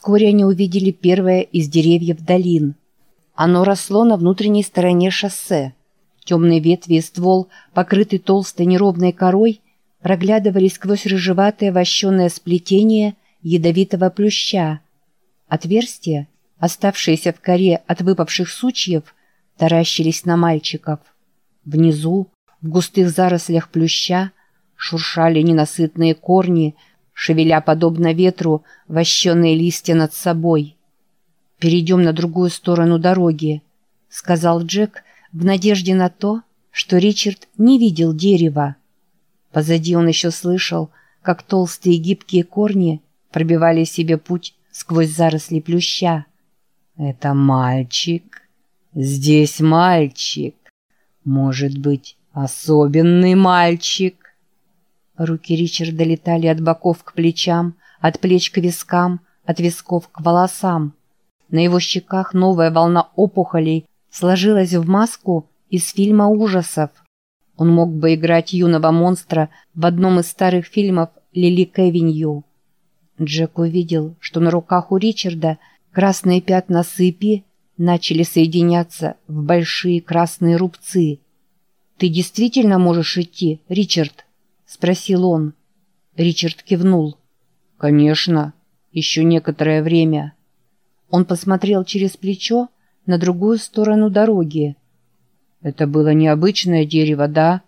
Вскоре они увидели первое из деревьев долин. Оно росло на внутренней стороне шоссе. Темные ветви и ствол, покрытый толстой неровной корой, проглядывали сквозь рыжеватое вощеное сплетение ядовитого плюща. Отверстия, оставшиеся в коре от выпавших сучьев, таращились на мальчиков. Внизу, в густых зарослях плюща, шуршали ненасытные корни, шевеля подобно ветру вощеные листья над собой. «Перейдем на другую сторону дороги», — сказал Джек в надежде на то, что Ричард не видел дерева. Позади он еще слышал, как толстые гибкие корни пробивали себе путь сквозь заросли плюща. «Это мальчик. Здесь мальчик. Может быть, особенный мальчик». Руки Ричарда летали от боков к плечам, от плеч к вискам, от висков к волосам. На его щеках новая волна опухолей сложилась в маску из фильма ужасов. Он мог бы играть юного монстра в одном из старых фильмов Лили Кевинью. Джек увидел, что на руках у Ричарда красные пятна сыпи начали соединяться в большие красные рубцы. «Ты действительно можешь идти, Ричард?» Спросил он. Ричард кивнул. «Конечно, еще некоторое время». Он посмотрел через плечо на другую сторону дороги. «Это было необычное дерево, да?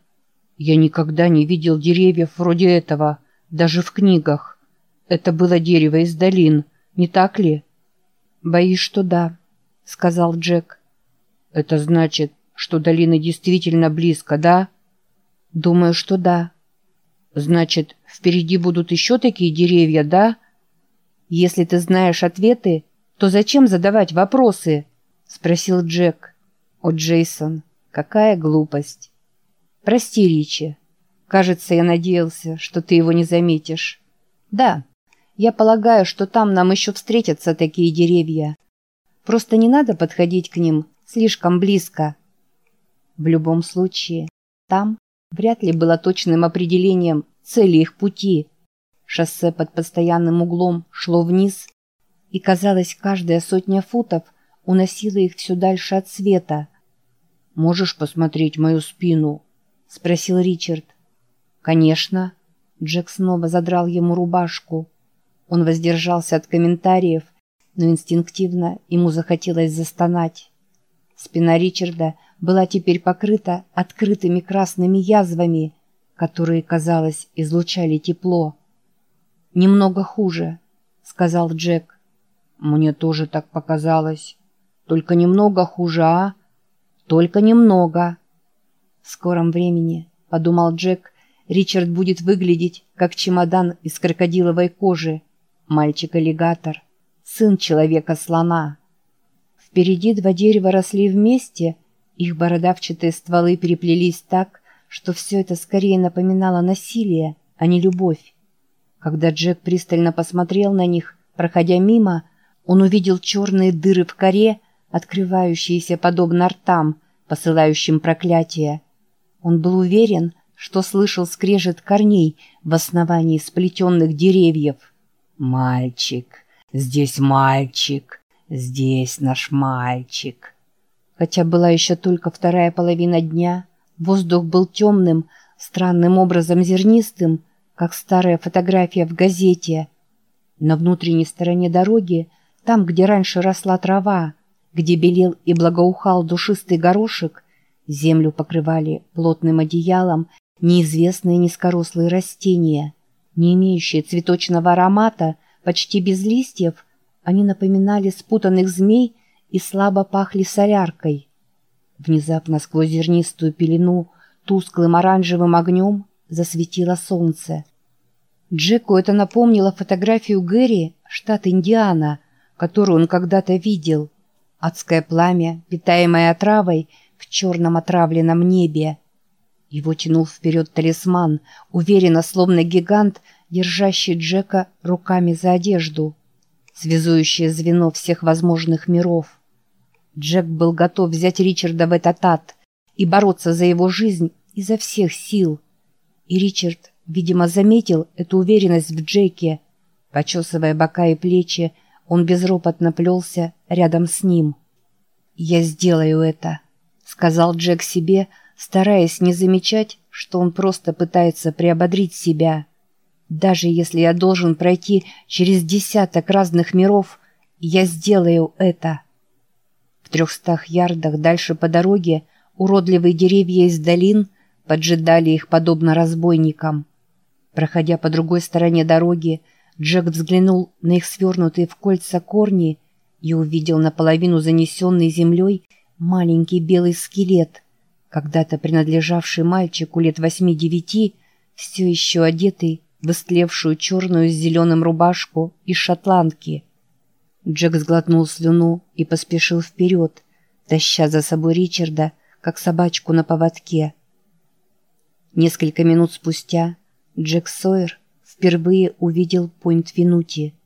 Я никогда не видел деревьев вроде этого, даже в книгах. Это было дерево из долин, не так ли?» «Боюсь, что да», — сказал Джек. «Это значит, что долины действительно близко, да?» «Думаю, что да». Значит, впереди будут еще такие деревья, да? Если ты знаешь ответы, то зачем задавать вопросы? Спросил Джек. О, Джейсон, какая глупость. Прости, Ричи. Кажется, я надеялся, что ты его не заметишь. Да, я полагаю, что там нам еще встретятся такие деревья. Просто не надо подходить к ним слишком близко. В любом случае, там вряд ли было точным определением цели их пути. Шоссе под постоянным углом шло вниз, и, казалось, каждая сотня футов уносила их все дальше от света. «Можешь посмотреть мою спину?» — спросил Ричард. «Конечно». Джек снова задрал ему рубашку. Он воздержался от комментариев, но инстинктивно ему захотелось застонать. Спина Ричарда была теперь покрыта открытыми красными язвами, которые, казалось, излучали тепло. «Немного хуже», — сказал Джек. «Мне тоже так показалось. Только немного хуже, а? Только немного». В скором времени, — подумал Джек, — Ричард будет выглядеть, как чемодан из крокодиловой кожи. Мальчик-аллигатор, сын человека-слона. Впереди два дерева росли вместе, их бородавчатые стволы переплелись так, что все это скорее напоминало насилие, а не любовь. Когда Джек пристально посмотрел на них, проходя мимо, он увидел черные дыры в коре, открывающиеся подобно ртам, посылающим проклятие. Он был уверен, что слышал скрежет корней в основании сплетенных деревьев. «Мальчик! Здесь мальчик!» «Здесь наш мальчик». Хотя была еще только вторая половина дня, воздух был темным, странным образом зернистым, как старая фотография в газете. На внутренней стороне дороги, там, где раньше росла трава, где белел и благоухал душистый горошек, землю покрывали плотным одеялом неизвестные низкорослые растения, не имеющие цветочного аромата, почти без листьев, они напоминали спутанных змей и слабо пахли соляркой. Внезапно сквозь зернистую пелену тусклым оранжевым огнем засветило солнце. Джеку это напомнило фотографию Гэри, штат Индиана, которую он когда-то видел. Адское пламя, питаемое отравой в черном отравленном небе. Его тянул вперед талисман, уверенно, словно гигант, держащий Джека руками за одежду связующее звено всех возможных миров. Джек был готов взять Ричарда в этот ад и бороться за его жизнь изо всех сил. И Ричард, видимо, заметил эту уверенность в Джеке. Почесывая бока и плечи, он безропотно плелся рядом с ним. «Я сделаю это», — сказал Джек себе, стараясь не замечать, что он просто пытается приободрить себя. «Даже если я должен пройти через десяток разных миров, я сделаю это». Трехстах ярдах дальше по дороге уродливые деревья из долин поджидали их подобно разбойникам. Проходя по другой стороне дороги, Джек взглянул на их свернутые в кольца корни и увидел наполовину занесенный землей маленький белый скелет, когда-то принадлежавший мальчику лет восьми-девяти, все еще одетый в истлевшую черную с зеленым рубашку из шотландки. Джек сглотнул слюну и поспешил вперед, таща за собой Ричарда, как собачку на поводке. Несколько минут спустя Джек Сойер впервые увидел Пойнт Винути –